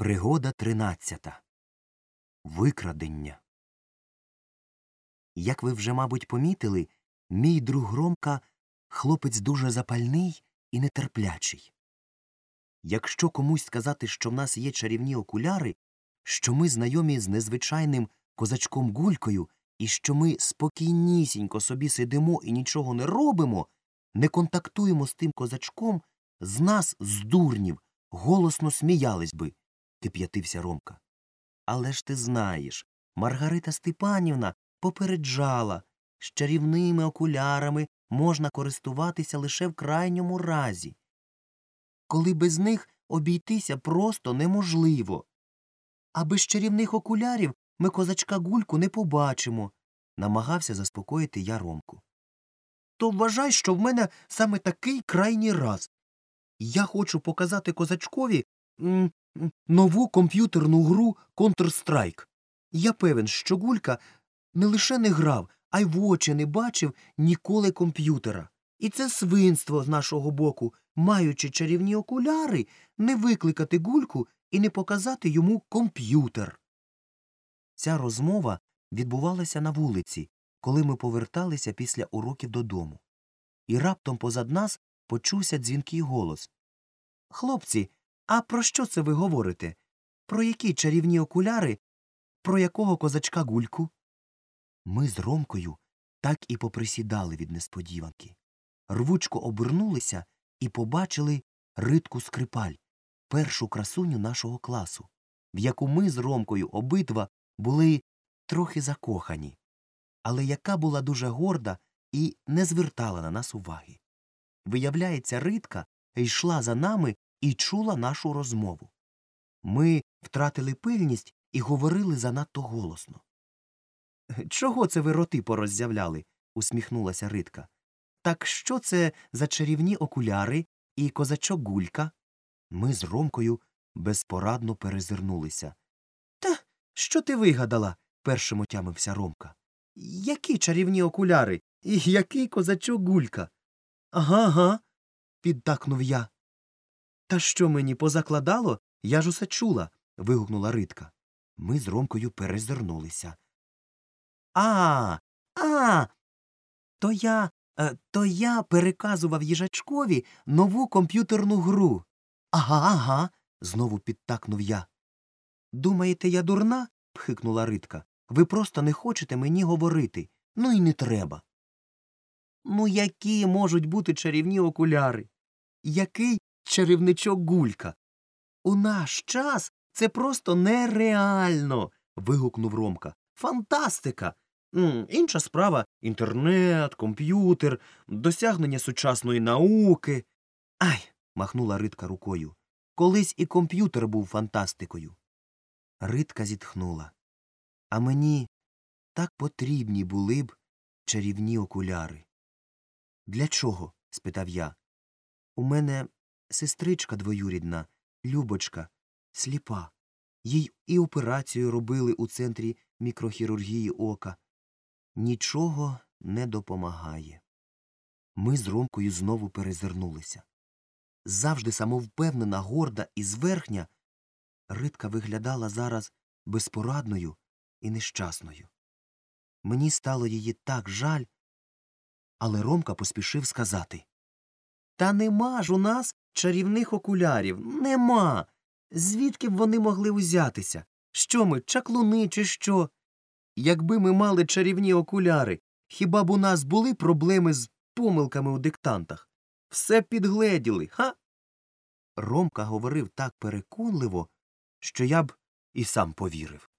Пригода тринадцята. Викрадення. Як ви вже, мабуть, помітили, мій друг Ромка хлопець дуже запальний і нетерплячий. Якщо комусь сказати, що в нас є чарівні окуляри, що ми знайомі з незвичайним козачком Гулькою і що ми спокійнісінько собі сидимо і нічого не робимо, не контактуємо з тим козачком, з нас, з дурнів, голосно сміялись би, кип'ятився Ромка. Але ж ти знаєш, Маргарита Степанівна попереджала, з чарівними окулярами можна користуватися лише в крайньому разі. Коли без них обійтися просто неможливо. А без чарівних окулярів ми козачка гульку не побачимо, намагався заспокоїти я Ромку. То вважай, що в мене саме такий крайній раз. Я хочу показати козачкові нову комп'ютерну гру Counter-Strike. Я певен, що Гулька не лише не грав, а й в очі не бачив ніколи комп'ютера. І це свинство з нашого боку, маючи чарівні окуляри, не викликати Гульку і не показати йому комп'ютер. Ця розмова відбувалася на вулиці, коли ми поверталися після уроків додому. І раптом позад нас почувся дзвінкий голос. Хлопці, а про що це ви говорите? Про які чарівні окуляри? Про якого козачка гульку? Ми з Ромкою так і поприсідали від несподіванки. Рвучко обернулися і побачили ритку скрипаль, першу красуню нашого класу, в яку ми з Ромкою обидва були трохи закохані, але яка була дуже горда і не звертала на нас уваги. Виявляється, ритка йшла за нами і чула нашу розмову. Ми втратили пильність і говорили занадто голосно. Чого це ви роти пороззявляли? усміхнулася Ритка. Так що це за чарівні окуляри і козачок гулька? Ми з Ромкою безпорадно перезирнулися. Та що ти вигадала? першим отямився Ромка. Які чарівні окуляри? І який козачок гулька? Ага, ага, піддакнув я. Та що мені позакладало? Я ж усе чула. вигукнула Ритка. Ми з Ромкою перезирнулися. А, а. То я, е, то я переказував їжачкові нову комп'ютерну гру. Ага, ага. знову підтакнув я. Думаєте, я дурна? пхикнула Ритка. Ви просто не хочете мені говорити. Ну і не треба. Ну, які можуть бути чарівні окуляри? Який чарівничок гулька? У наш час це просто нереально. вигукнув Ромка. Фантастика. Інша справа інтернет, комп'ютер, досягнення сучасної науки. Ай. махнула Ритка рукою. Колись і комп'ютер був фантастикою. Ритка зітхнула. А мені так потрібні були б чарівні окуляри. Для чого? спитав я. У мене сестричка двоюрідна, Любочка, сліпа. Їй і операцію робили у центрі мікрохірургії ока. Нічого не допомагає. Ми з Ромкою знову перезирнулися. Завжди самовпевнена, горда і зверхня, Ритка виглядала зараз безпорадною і нещасною. Мені стало її так жаль, але Ромка поспішив сказати Та нема ж у нас чарівних окулярів. Нема. Звідки б вони могли узятися? Що ми, чаклуни, чи що? Якби ми мали чарівні окуляри, хіба б у нас були проблеми з помилками у диктантах? Все підгледіли, ха? Ромка говорив так переконливо, що я б і сам повірив.